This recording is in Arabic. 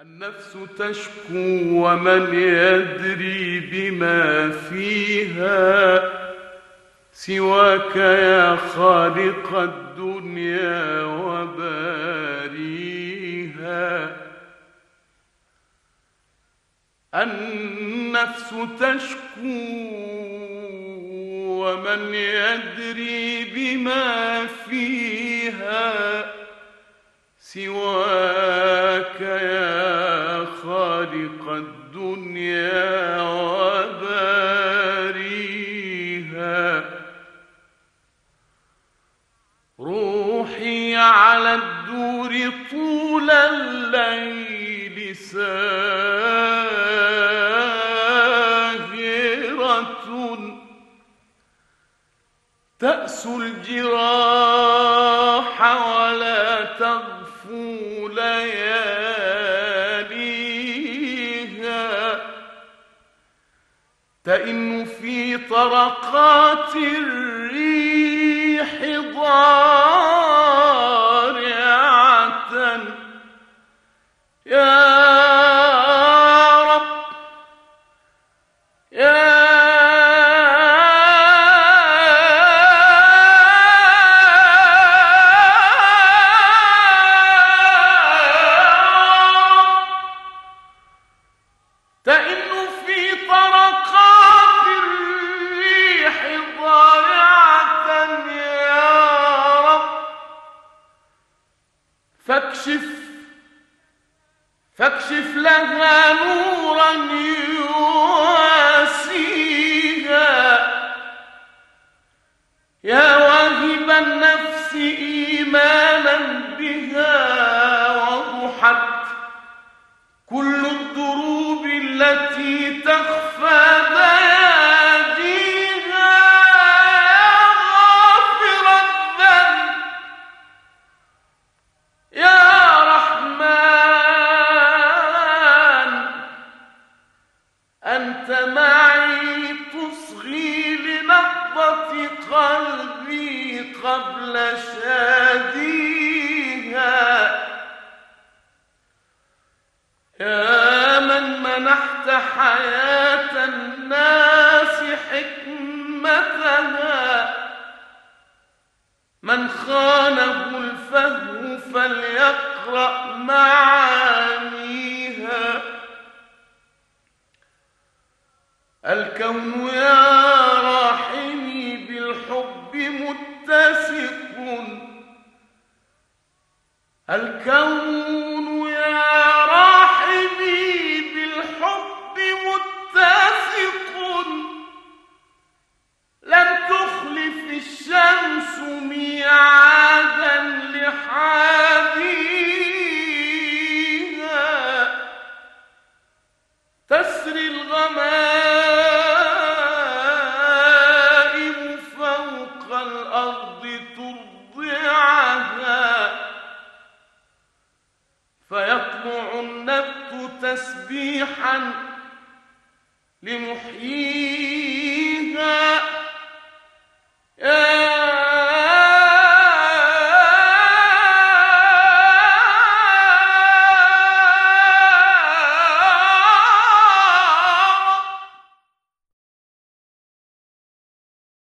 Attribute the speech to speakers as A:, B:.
A: النفس تشكو ومن يدري بما فيها سواك يا خالق الدنيا وباريها. النفس تشكو ومن يدري بما فيها سواك يا خالق الدنيا وباريها. روحي على الدور طول الليل ساهرة. تأسو الجراح ولا تغفو لياليها تئن في طرقات الريح ضارعة. يا فاكشف فاكشف لها نورا يواسيها. يا واهب النفس إيمانا بها وضحت. كل الدروب التي تخفى بياديها أنت معي تصغي لنبضة قلبي قبل شاديها. يا من منحت حياة الناس حكمتها. من خانه الفهم فليقرأ معانيها الكون يا راحمي بالحب متسق. الكون يا راحمي بالحب متسق. لم تخلف الشمس ميعادا والأرض ترضعها فيطلع النبت تسبيحا لمحييها.